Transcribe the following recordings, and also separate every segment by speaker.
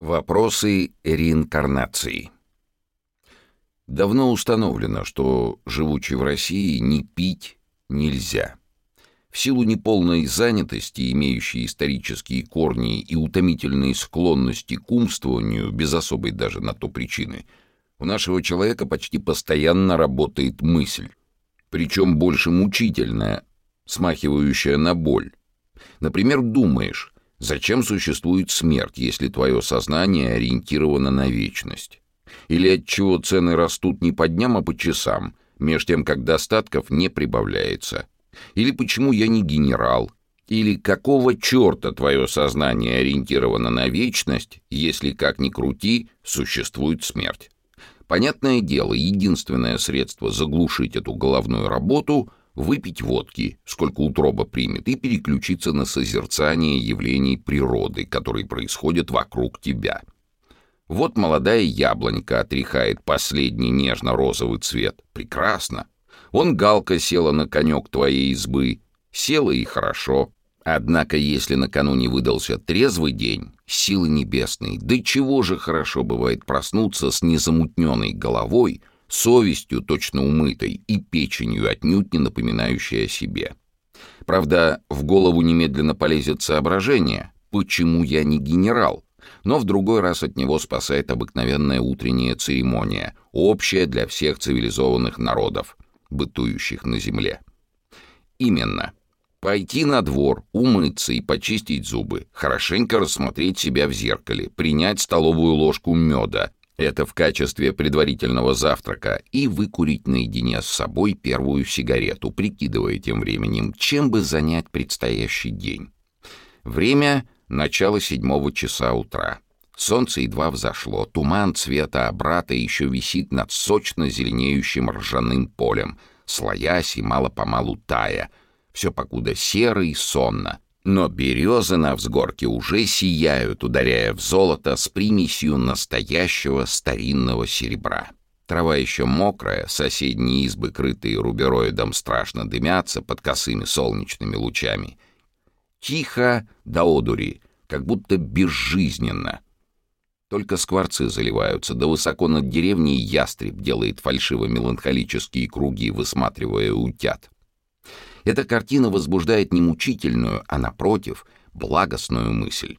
Speaker 1: Вопросы реинкарнации. Давно установлено, что, живучи в России, не пить нельзя. В силу неполной занятости, имеющей исторические корни и утомительной склонности к умствованию, без особой даже на то причины, у нашего человека почти постоянно работает мысль, причем больше мучительная, смахивающая на боль. Например, думаешь, Зачем существует смерть, если твое сознание ориентировано на вечность? Или от чего цены растут не по дням, а по часам, меж тем, как достатков не прибавляется? Или почему я не генерал? Или какого черта твое сознание ориентировано на вечность, если, как ни крути, существует смерть? Понятное дело, единственное средство заглушить эту головную работу — выпить водки, сколько утроба примет, и переключиться на созерцание явлений природы, которые происходят вокруг тебя. Вот молодая яблонька отряхает последний нежно-розовый цвет. Прекрасно. Он галка села на конек твоей избы. Села и хорошо. Однако, если накануне выдался трезвый день, силы небесной, да чего же хорошо бывает проснуться с незамутненной головой, совестью точно умытой и печенью отнюдь не напоминающей о себе. Правда, в голову немедленно полезет соображение, почему я не генерал, но в другой раз от него спасает обыкновенная утренняя церемония, общая для всех цивилизованных народов, бытующих на земле. Именно. Пойти на двор, умыться и почистить зубы, хорошенько рассмотреть себя в зеркале, принять столовую ложку меда, это в качестве предварительного завтрака, и выкурить наедине с собой первую сигарету, прикидывая тем временем, чем бы занять предстоящий день. Время — начало седьмого часа утра. Солнце едва взошло, туман цвета обрата еще висит над сочно зеленеющим ржаным полем, слоясь и мало-помалу тая, все покуда серо и сонно — но березы на взгорке уже сияют, ударяя в золото с примесью настоящего старинного серебра. Трава еще мокрая, соседние избы, крытые рубероидом, страшно дымятся под косыми солнечными лучами. Тихо до одури, как будто безжизненно. Только скворцы заливаются, да высоко над деревней ястреб делает фальшиво-меланхолические круги, высматривая утят. Эта картина возбуждает не мучительную, а, напротив, благостную мысль.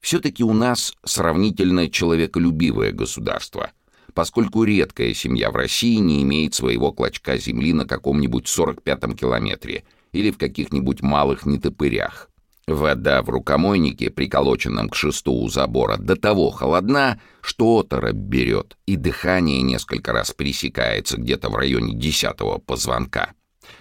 Speaker 1: Все-таки у нас сравнительно человеколюбивое государство, поскольку редкая семья в России не имеет своего клочка земли на каком-нибудь 45-м километре или в каких-нибудь малых нетопырях. Вода в рукомойнике, приколоченном к шесту у забора, до того холодна, что оторопь берет, и дыхание несколько раз пересекается где-то в районе десятого позвонка.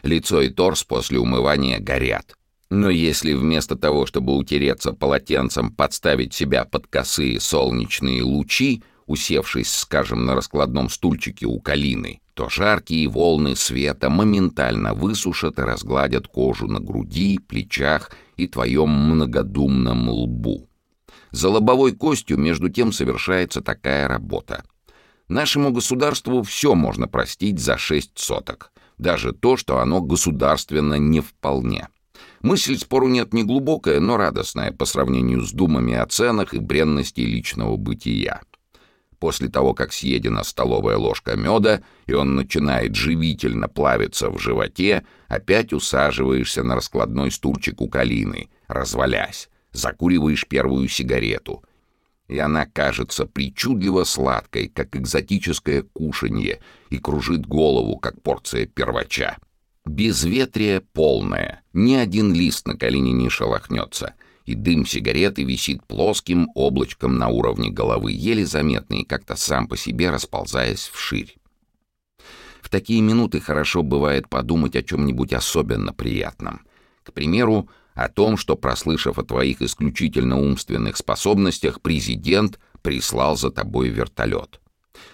Speaker 1: Лицо и торс после умывания горят. Но если вместо того, чтобы утереться полотенцем, подставить себя под косые солнечные лучи, усевшись, скажем, на раскладном стульчике у калины, то жаркие волны света моментально высушат и разгладят кожу на груди, плечах и твоем многодумном лбу. За лобовой костью, между тем, совершается такая работа. Нашему государству все можно простить за шесть соток даже то, что оно государственно не вполне. Мысль, спору нет, не глубокая, но радостная по сравнению с думами о ценах и бренности личного бытия. После того, как съедена столовая ложка меда, и он начинает живительно плавиться в животе, опять усаживаешься на раскладной стульчик у калины, развалясь, закуриваешь первую сигарету — и она кажется причудливо сладкой, как экзотическое кушанье, и кружит голову, как порция первача. Безветрие полное, ни один лист на колени не шелохнется, и дым сигареты висит плоским облачком на уровне головы, еле заметный, как-то сам по себе расползаясь вширь. В такие минуты хорошо бывает подумать о чем-нибудь особенно приятном. К примеру, о том, что, прослышав о твоих исключительно умственных способностях, президент прислал за тобой вертолет.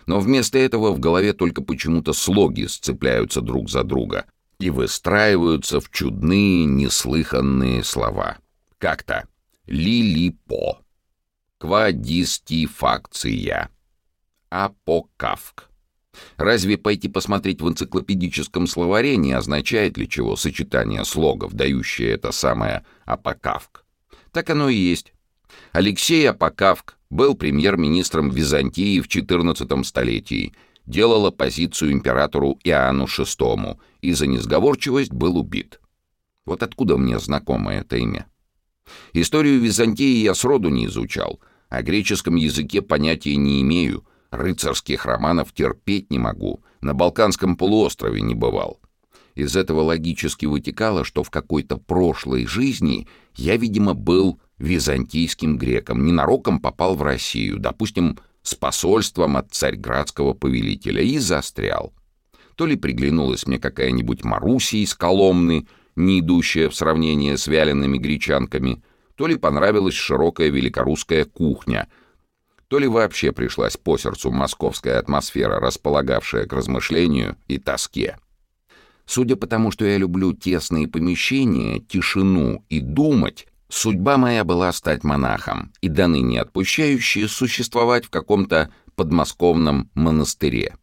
Speaker 1: Но вместо этого в голове только почему-то слоги сцепляются друг за друга и выстраиваются в чудные, неслыханные слова. Как-то «ли-ли-по», «квадистифакция», «апокавк». Разве пойти посмотреть в энциклопедическом словаре не означает ли чего сочетание слогов, дающее это самое «апокавк»? Так оно и есть. Алексей Апокавк был премьер-министром Византии в XIV столетии, делал оппозицию императору Иоанну VI и за несговорчивость был убит. Вот откуда мне знакомо это имя? Историю Византии я сроду не изучал, о греческом языке понятия не имею, рыцарских романов терпеть не могу, на Балканском полуострове не бывал. Из этого логически вытекало, что в какой-то прошлой жизни я, видимо, был византийским греком, ненароком попал в Россию, допустим, с посольством от царьградского повелителя и застрял. То ли приглянулась мне какая-нибудь Маруся из Коломны, не идущая в сравнение с вялеными гречанками, то ли понравилась широкая великорусская кухня, то ли вообще пришлась по сердцу московская атмосфера, располагавшая к размышлению и тоске. Судя по тому, что я люблю тесные помещения, тишину и думать, судьба моя была стать монахом и до ныне отпущающие существовать в каком-то подмосковном монастыре.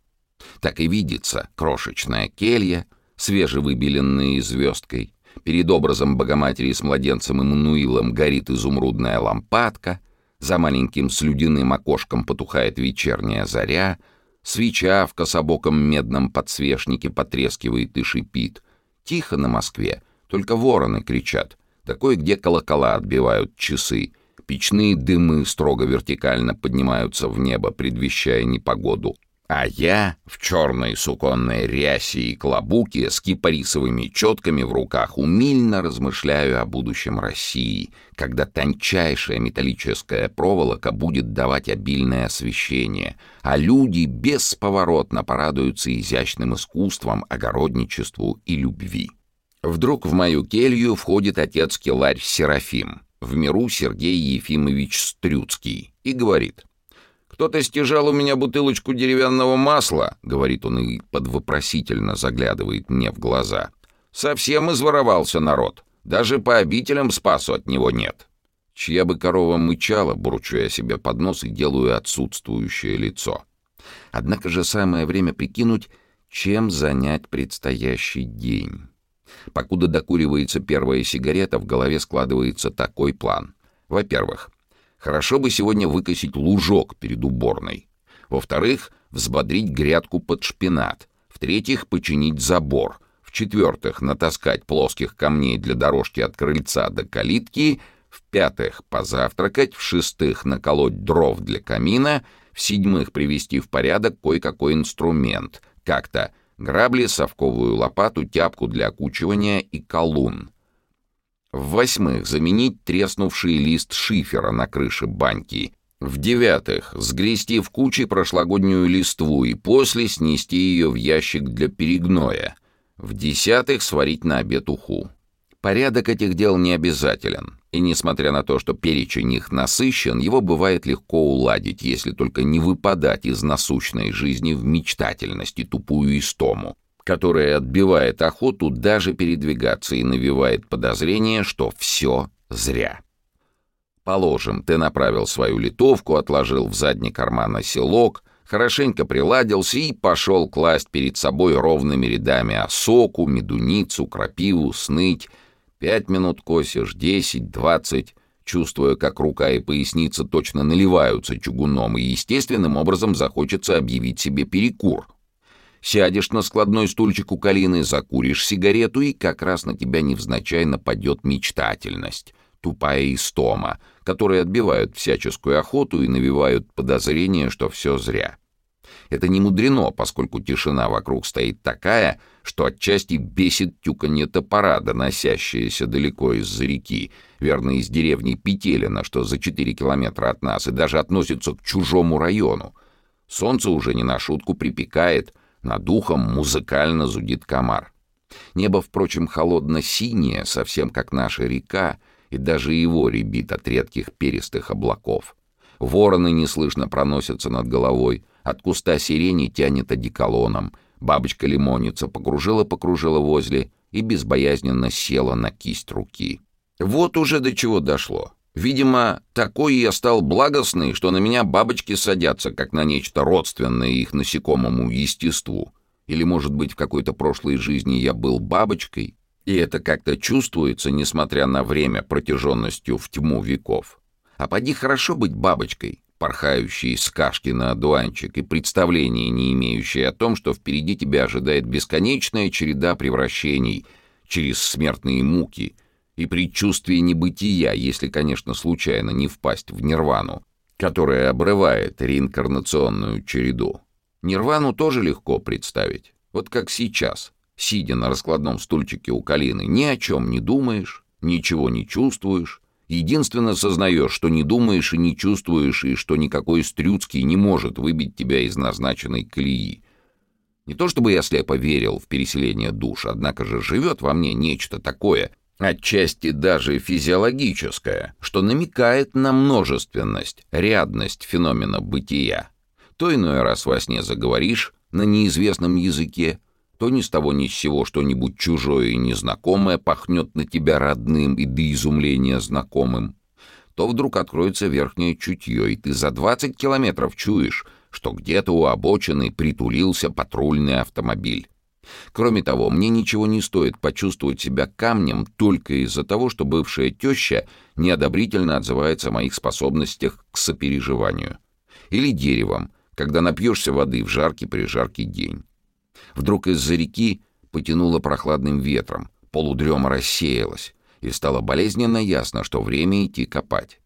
Speaker 1: Так и видится крошечная келья, свежевыбеленная звездкой, перед образом Богоматери с младенцем Иммануилом горит изумрудная лампадка, за маленьким слюдяным окошком потухает вечерняя заря — Свеча в кособоком медном подсвечнике потрескивает и шипит. Тихо на Москве, только вороны кричат. Такое, где колокола отбивают часы. Печные дымы строго вертикально поднимаются в небо, предвещая непогоду. А я в черной суконной рясе и клобуке с кипарисовыми четками в руках умильно размышляю о будущем России, когда тончайшая металлическая проволока будет давать обильное освещение, а люди бесповоротно порадуются изящным искусством, огородничеству и любви. Вдруг в мою келью входит отец Келарь Серафим, в миру Сергей Ефимович Стрюцкий, и говорит — «Кто-то стяжал у меня бутылочку деревянного масла», — говорит он и подвопросительно заглядывает мне в глаза. «Совсем изворовался народ. Даже по обителям спасу от него нет». Чья бы корова мычала, бурчу я себе под нос и делаю отсутствующее лицо. Однако же самое время прикинуть, чем занять предстоящий день. Покуда докуривается первая сигарета, в голове складывается такой план. Во-первых, Хорошо бы сегодня выкосить лужок перед уборной. Во-вторых, взбодрить грядку под шпинат. В-третьих, починить забор. В-четвертых, натаскать плоских камней для дорожки от крыльца до калитки. В-пятых, позавтракать. В-шестых, наколоть дров для камина. В-седьмых, привести в порядок кое-какой инструмент. Как-то грабли, совковую лопату, тяпку для окучивания и колун. В-восьмых, заменить треснувший лист шифера на крыше баньки. В-девятых, сгрести в кучи прошлогоднюю листву и после снести ее в ящик для перегноя. В-десятых, сварить на обед уху. Порядок этих дел не обязателен, и несмотря на то, что перечень их насыщен, его бывает легко уладить, если только не выпадать из насущной жизни в мечтательность и тупую истому которая отбивает охоту даже передвигаться и навевает подозрение, что все зря. Положим, ты направил свою литовку, отложил в задний карман оселок, хорошенько приладился и пошел класть перед собой ровными рядами осоку, медуницу, крапиву, сныть. Пять минут косишь, десять, двадцать, чувствуя, как рука и поясница точно наливаются чугуном, и естественным образом захочется объявить себе перекур — Сядешь на складной стульчик у Калины, закуришь сигарету, и как раз на тебя невзначай нападет мечтательность, тупая истома, которые отбивают всяческую охоту и навевают подозрение, что все зря. Это не мудрено, поскольку тишина вокруг стоит такая, что отчасти бесит тюканье топора, доносящееся далеко из-за реки, верно, из деревни Петелина, что за 4 километра от нас, и даже относится к чужому району. Солнце уже не на шутку припекает — над ухом музыкально зудит комар. Небо, впрочем, холодно-синее, совсем как наша река, и даже его ребит от редких перистых облаков. Вороны неслышно проносятся над головой, от куста сирени тянет одеколоном. Бабочка-лимонница покружила-покружила возле и безбоязненно села на кисть руки. Вот уже до чего дошло. Видимо, такой я стал благостный, что на меня бабочки садятся, как на нечто родственное их насекомому естеству. Или, может быть, в какой-то прошлой жизни я был бабочкой, и это как-то чувствуется, несмотря на время протяженностью в тьму веков. А поди хорошо быть бабочкой, порхающей с кашки на одуванчик и представления не имеющей о том, что впереди тебя ожидает бесконечная череда превращений через смертные муки и предчувствие небытия, если, конечно, случайно не впасть в нирвану, которая обрывает реинкарнационную череду. Нирвану тоже легко представить. Вот как сейчас, сидя на раскладном стульчике у Калины, ни о чем не думаешь, ничего не чувствуешь, единственно сознаешь, что не думаешь и не чувствуешь, и что никакой Стрюцкий не может выбить тебя из назначенной колеи. Не то чтобы я слепо верил в переселение душ, однако же живет во мне нечто такое, отчасти даже физиологическое, что намекает на множественность, рядность феномена бытия. То иной раз во сне заговоришь на неизвестном языке, то ни с того ни с сего что-нибудь чужое и незнакомое пахнет на тебя родным и до изумления знакомым, то вдруг откроется верхнее чутье, и ты за 20 километров чуешь, что где-то у обочины притулился патрульный автомобиль. Кроме того, мне ничего не стоит почувствовать себя камнем только из-за того, что бывшая теща неодобрительно отзывается о моих способностях к сопереживанию. Или деревом, когда напьешься воды в жаркий-прижаркий день. Вдруг из-за реки потянуло прохладным ветром, полудрема рассеялась, и стало болезненно ясно, что время идти копать.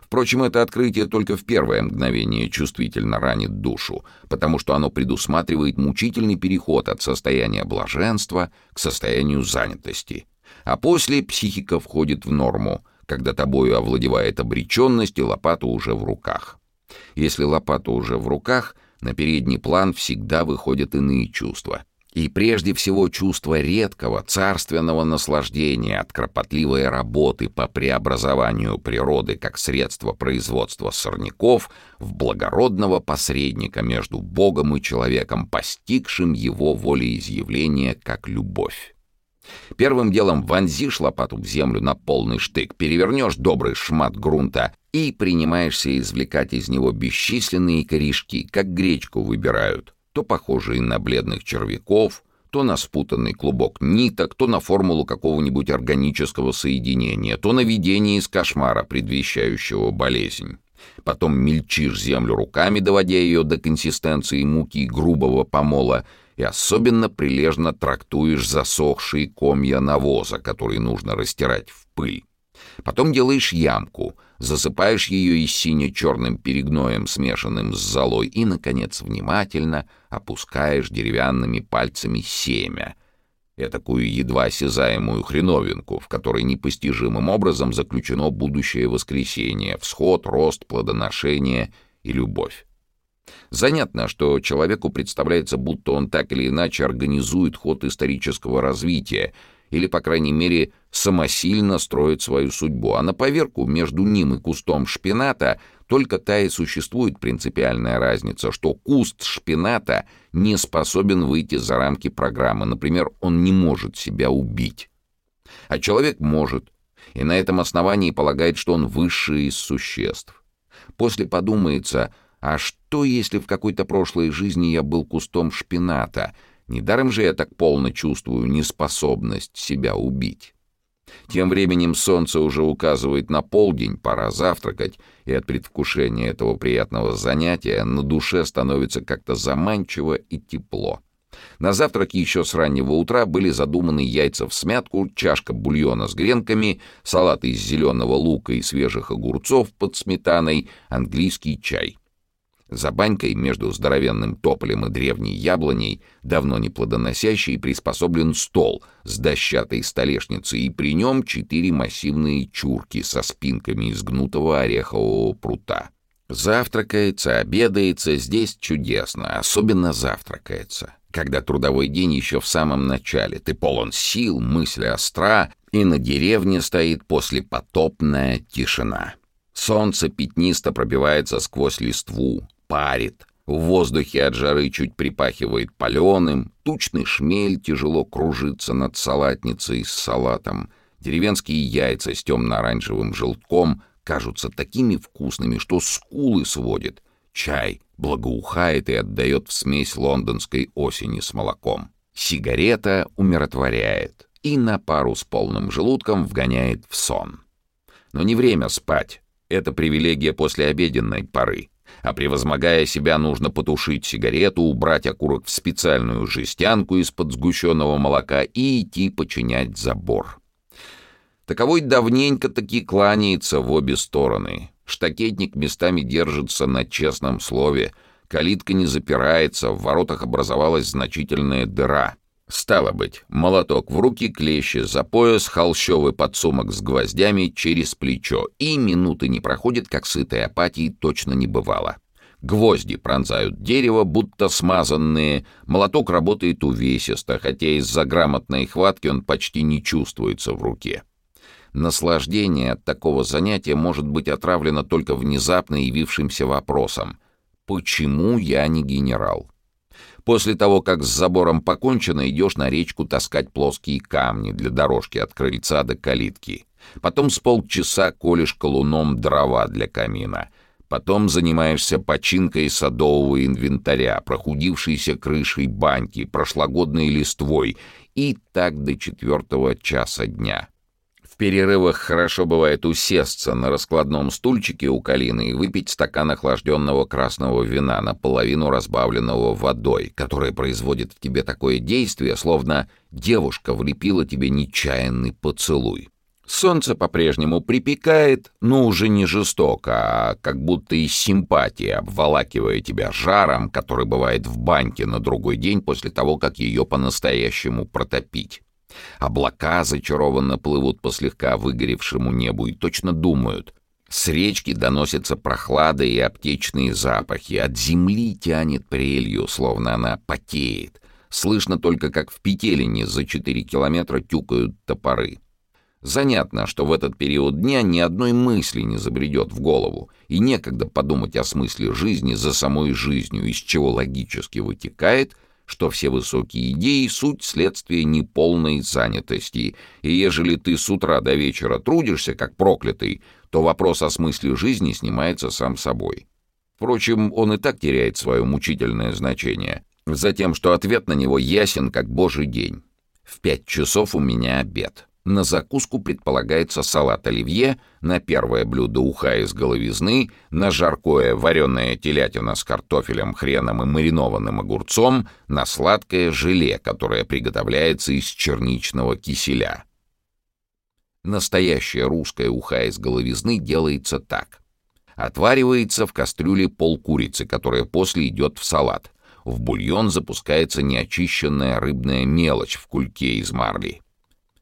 Speaker 1: Впрочем, это открытие только в первое мгновение чувствительно ранит душу, потому что оно предусматривает мучительный переход от состояния блаженства к состоянию занятости. А после психика входит в норму, когда тобою овладевает обреченность и лопата уже в руках. Если лопата уже в руках — на передний план всегда выходят иные чувства. И прежде всего чувство редкого, царственного наслаждения от кропотливой работы по преобразованию природы как средство производства сорняков в благородного посредника между Богом и человеком, постигшим его волеизъявление как любовь. Первым делом вонзишь лопату в землю на полный штык, перевернешь добрый шмат грунта и принимаешься извлекать из него бесчисленные корешки, как гречку выбирают, то похожие на бледных червяков, то на спутанный клубок ниток, то на формулу какого-нибудь органического соединения, то на видение из кошмара, предвещающего болезнь. Потом мельчишь землю руками, доводя ее до консистенции муки грубого помола, и особенно прилежно трактуешь засохшие комья навоза, которые нужно растирать в пыль. Потом делаешь ямку, засыпаешь ее и сине-черным перегноем, смешанным с золой, и, наконец, внимательно опускаешь деревянными пальцами семя, этакую едва осязаемую хреновинку, в которой непостижимым образом заключено будущее воскресение, всход, рост, плодоношение и любовь. Занятно, что человеку представляется, будто он так или иначе организует ход исторического развития, или, по крайней мере, самосильно строит свою судьбу, а на поверку между ним и кустом шпината только та и существует принципиальная разница, что куст шпината не способен выйти за рамки программы, например, он не может себя убить. А человек может, и на этом основании полагает, что он высший из существ. После подумается — а что, если в какой-то прошлой жизни я был кустом шпината? Недаром же я так полно чувствую неспособность себя убить. Тем временем солнце уже указывает на полдень, пора завтракать, и от предвкушения этого приятного занятия на душе становится как-то заманчиво и тепло. На завтрак еще с раннего утра были задуманы яйца в смятку, чашка бульона с гренками, салат из зеленого лука и свежих огурцов под сметаной, английский чай. За банькой между здоровенным тополем и древней яблоней, давно не плодоносящий, приспособлен стол с дощатой столешницей, и при нем четыре массивные чурки со спинками из гнутого орехового прута. Завтракается, обедается здесь чудесно, особенно завтракается. Когда трудовой день еще в самом начале, ты полон сил, мысли остра, и на деревне стоит послепотопная тишина. Солнце пятнисто пробивается сквозь листву, парит. В воздухе от жары чуть припахивает паленым, тучный шмель тяжело кружится над салатницей с салатом. Деревенские яйца с темно-оранжевым желтком кажутся такими вкусными, что скулы сводит. Чай благоухает и отдает в смесь лондонской осени с молоком. Сигарета умиротворяет и на пару с полным желудком вгоняет в сон. Но не время спать. Это привилегия после обеденной поры. А превозмогая себя, нужно потушить сигарету, убрать окурок в специальную жестянку из-под сгущенного молока и идти починять забор. Таковой давненько таки кланяется в обе стороны. Штакетник местами держится на честном слове. Калитка не запирается, в воротах образовалась значительная дыра. Стало быть, молоток в руки, клещи за пояс, холщовый подсумок с гвоздями через плечо. И минуты не проходит, как сытой апатии точно не бывало. Гвозди пронзают дерево, будто смазанные. Молоток работает увесисто, хотя из-за грамотной хватки он почти не чувствуется в руке. Наслаждение от такого занятия может быть отравлено только внезапно явившимся вопросом «Почему я не генерал?». После того, как с забором покончено, идешь на речку таскать плоские камни для дорожки от крыльца до калитки. Потом с полчаса колешь колуном дрова для камина. Потом занимаешься починкой садового инвентаря, прохудившейся крышей баньки, прошлогодной листвой и так до четвертого часа дня перерывах хорошо бывает усесться на раскладном стульчике у калины и выпить стакан охлажденного красного вина, наполовину разбавленного водой, которое производит в тебе такое действие, словно девушка влепила тебе нечаянный поцелуй. Солнце по-прежнему припекает, но уже не жестоко, а как будто из симпатии, обволакивая тебя жаром, который бывает в баньке на другой день после того, как ее по-настоящему протопить. Облака зачарованно плывут по слегка выгоревшему небу и точно думают. С речки доносятся прохлада и аптечные запахи. От земли тянет прелью, словно она потеет. Слышно только, как в Петелине за четыре километра тюкают топоры. Занятно, что в этот период дня ни одной мысли не забредет в голову, и некогда подумать о смысле жизни за самой жизнью, из чего логически вытекает — что все высокие идеи — суть следствия неполной занятости, и ежели ты с утра до вечера трудишься, как проклятый, то вопрос о смысле жизни снимается сам собой. Впрочем, он и так теряет свое мучительное значение, затем, что ответ на него ясен, как божий день. В пять часов у меня обед. На закуску предполагается салат оливье, на первое блюдо уха из головизны, на жаркое вареная телятина с картофелем, хреном и маринованным огурцом, на сладкое желе, которое приготовляется из черничного киселя. Настоящая русская уха из головизны делается так. Отваривается в кастрюле полкурицы, которая после идет в салат. В бульон запускается неочищенная рыбная мелочь в кульке из марли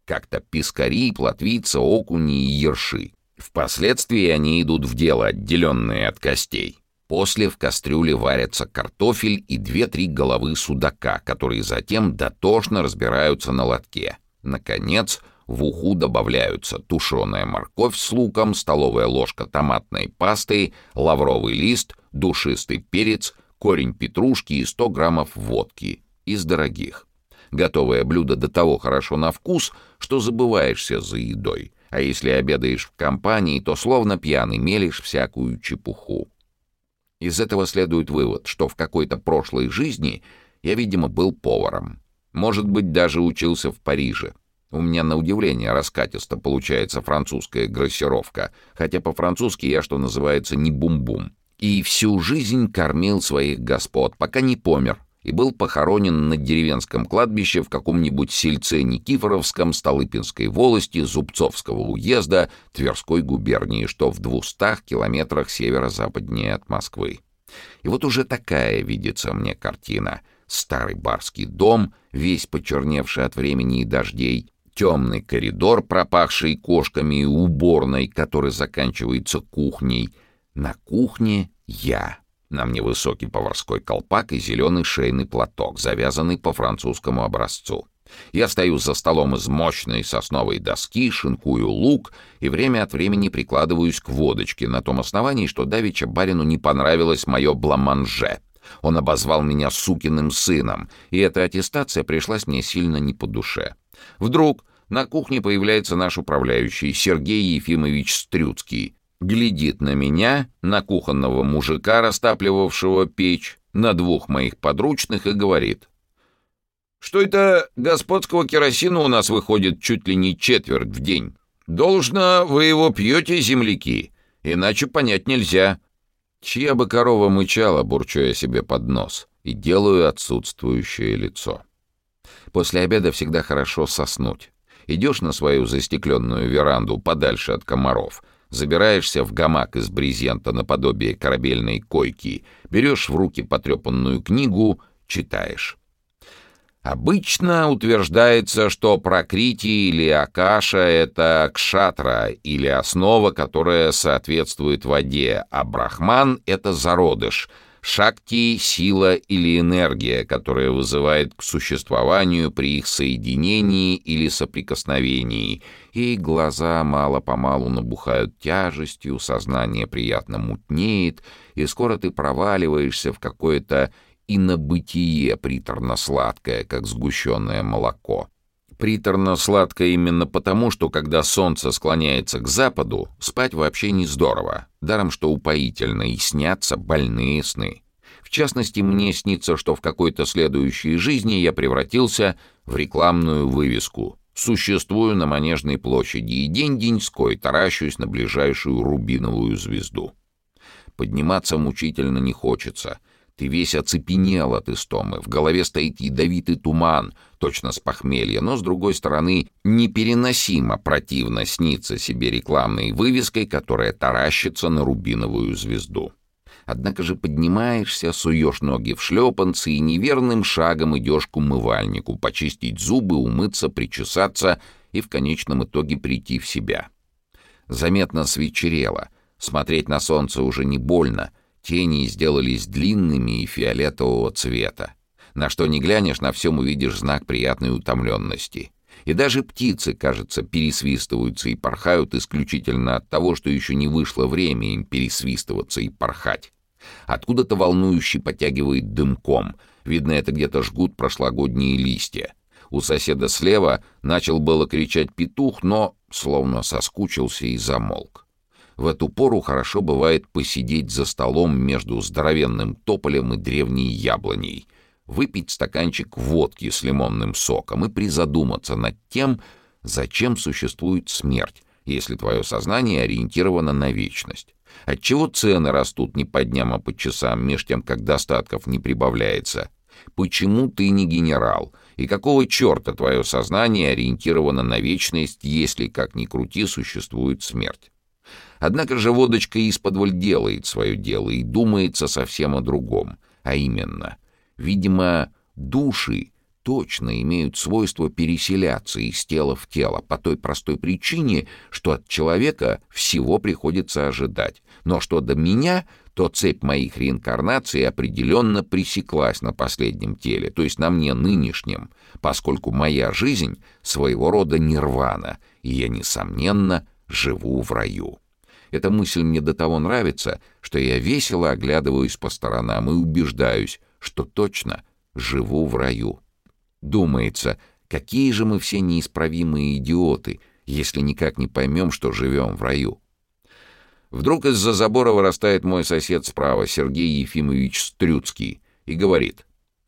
Speaker 1: как-то пескари, плотвица, окуни и ерши. Впоследствии они идут в дело, отделенные от костей. После в кастрюле варятся картофель и две-три головы судака, которые затем дотошно разбираются на лотке. Наконец, в уху добавляются тушеная морковь с луком, столовая ложка томатной пасты, лавровый лист, душистый перец, корень петрушки и 100 граммов водки из дорогих. Готовое блюдо до того хорошо на вкус, что забываешься за едой. А если обедаешь в компании, то словно пьяный мелешь всякую чепуху. Из этого следует вывод, что в какой-то прошлой жизни я, видимо, был поваром. Может быть, даже учился в Париже. У меня на удивление раскатисто получается французская грассировка, хотя по-французски я, что называется, не бум-бум. И всю жизнь кормил своих господ, пока не помер, и был похоронен на деревенском кладбище в каком-нибудь сельце Никифоровском Столыпинской волости Зубцовского уезда Тверской губернии, что в двухстах километрах северо-западнее от Москвы. И вот уже такая видится мне картина. Старый барский дом, весь почерневший от времени и дождей, темный коридор, пропахший кошками и уборной, который заканчивается кухней. На кухне я. На мне высокий поварской колпак и зеленый шейный платок, завязанный по французскому образцу. Я стою за столом из мощной сосновой доски, шинкую лук и время от времени прикладываюсь к водочке на том основании, что давеча барину не понравилось мое бламанже. Он обозвал меня сукиным сыном, и эта аттестация пришлась мне сильно не по душе. Вдруг на кухне появляется наш управляющий Сергей Ефимович Стрюцкий, глядит на меня, на кухонного мужика, растапливавшего печь, на двух моих подручных и говорит. «Что это господского керосина у нас выходит чуть ли не четверть в день? Должно, вы его пьете, земляки. Иначе понять нельзя. Чья бы корова мычала, бурчу я себе под нос, и делаю отсутствующее лицо. После обеда всегда хорошо соснуть. Идешь на свою застекленную веранду подальше от комаров, забираешься в гамак из брезента наподобие корабельной койки, берешь в руки потрепанную книгу, читаешь. Обычно утверждается, что прокрити или акаша — это кшатра или основа, которая соответствует воде, а брахман — это зародыш, шакти — сила или энергия, которая вызывает к существованию при их соединении или соприкосновении, и глаза мало-помалу набухают тяжестью, сознание приятно мутнеет, и скоро ты проваливаешься в какое-то и на бытие приторно-сладкое, как сгущенное молоко. Приторно-сладкое именно потому, что когда солнце склоняется к западу, спать вообще не здорово, даром что упоительно, и снятся больные сны. В частности, мне снится, что в какой-то следующей жизни я превратился в рекламную вывеску. Существую на Манежной площади и день-деньской таращусь на ближайшую рубиновую звезду. Подниматься мучительно не хочется — ты весь оцепенел от истомы, в голове стоит ядовитый туман, точно с похмелья, но, с другой стороны, непереносимо противно снится себе рекламной вывеской, которая таращится на рубиновую звезду. Однако же поднимаешься, суешь ноги в шлепанцы и неверным шагом идешь к умывальнику, почистить зубы, умыться, причесаться и в конечном итоге прийти в себя. Заметно свечерело, смотреть на солнце уже не больно — Тени сделались длинными и фиолетового цвета. На что не глянешь, на всем увидишь знак приятной утомленности. И даже птицы, кажется, пересвистываются и порхают исключительно от того, что еще не вышло время им пересвистываться и порхать. Откуда-то волнующий потягивает дымком. Видно, это где-то жгут прошлогодние листья. У соседа слева начал было кричать петух, но словно соскучился и замолк. В эту пору хорошо бывает посидеть за столом между здоровенным тополем и древней яблоней, выпить стаканчик водки с лимонным соком и призадуматься над тем, зачем существует смерть, если твое сознание ориентировано на вечность. Отчего цены растут не по дням, а по часам, меж тем, как достатков не прибавляется? Почему ты не генерал? И какого черта твое сознание ориентировано на вечность, если, как ни крути, существует смерть? Однако же водочка из-под делает свое дело и думается совсем о другом, а именно, видимо, души точно имеют свойство переселяться из тела в тело по той простой причине, что от человека всего приходится ожидать, но что до меня, то цепь моих реинкарнаций определенно пресеклась на последнем теле, то есть на мне нынешнем, поскольку моя жизнь своего рода нирвана, и я, несомненно, живу в раю. Эта мысль мне до того нравится, что я весело оглядываюсь по сторонам и убеждаюсь, что точно живу в раю. Думается, какие же мы все неисправимые идиоты, если никак не поймем, что живем в раю. Вдруг из-за забора вырастает мой сосед справа, Сергей Ефимович Стрюцкий, и говорит,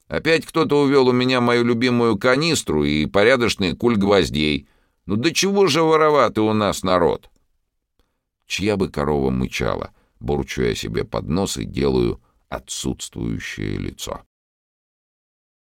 Speaker 1: «Опять кто-то увел у меня мою любимую канистру и порядочный куль гвоздей. Ну до чего же вороватый у нас народ?» Чья бы корова мычала, бурчу я себе под нос и делаю отсутствующее лицо.